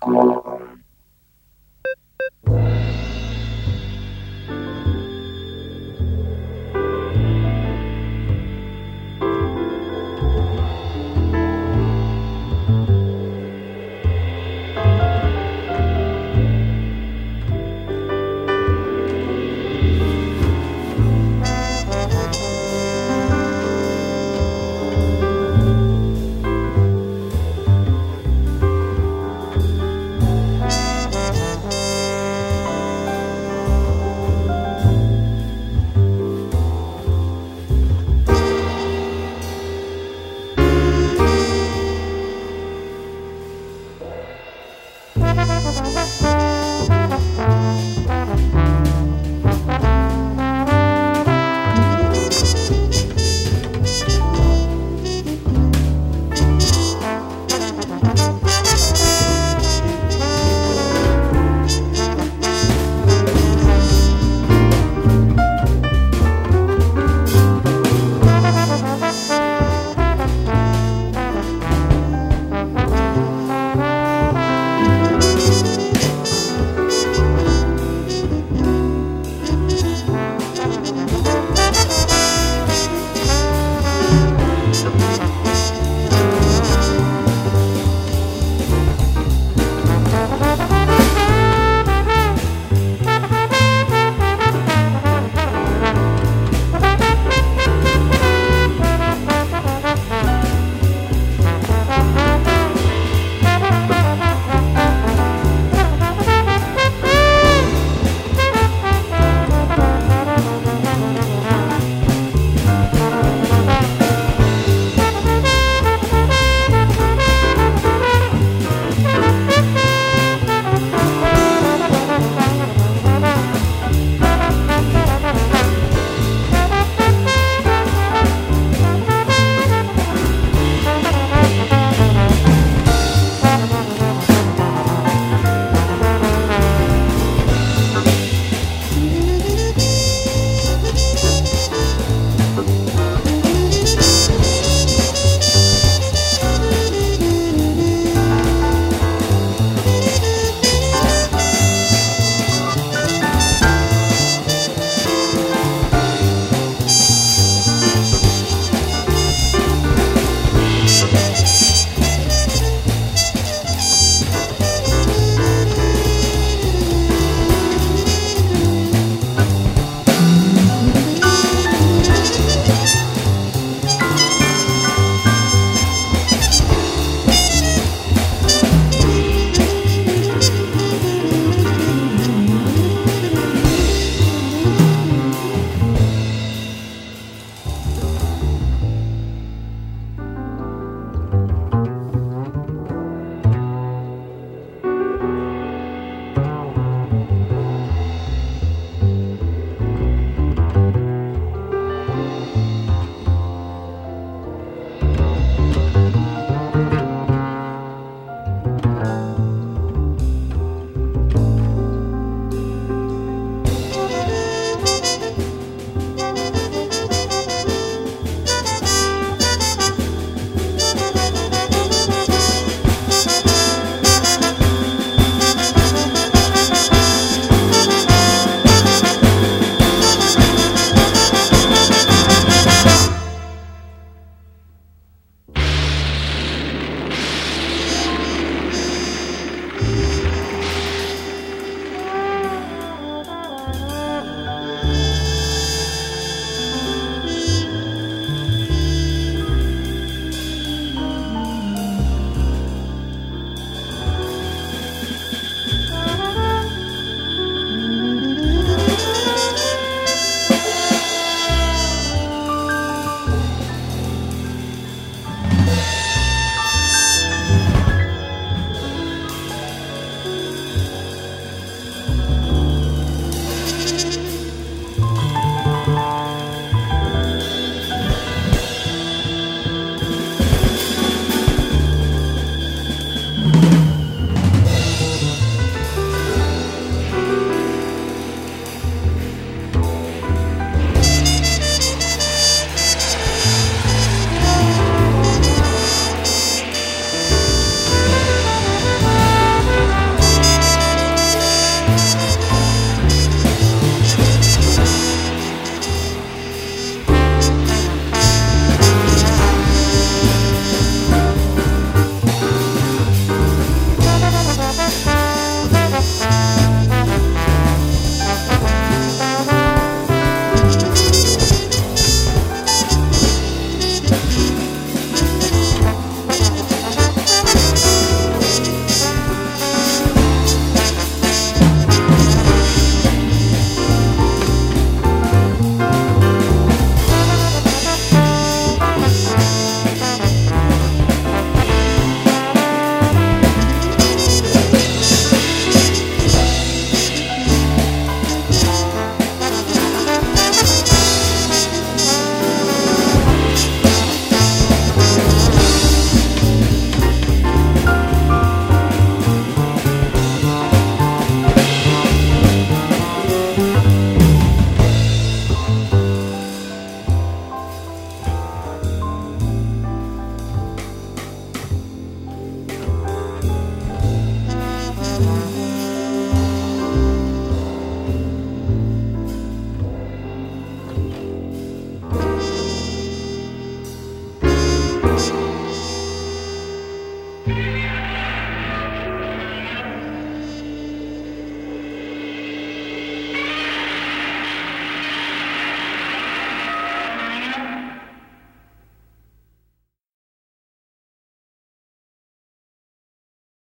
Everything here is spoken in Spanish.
como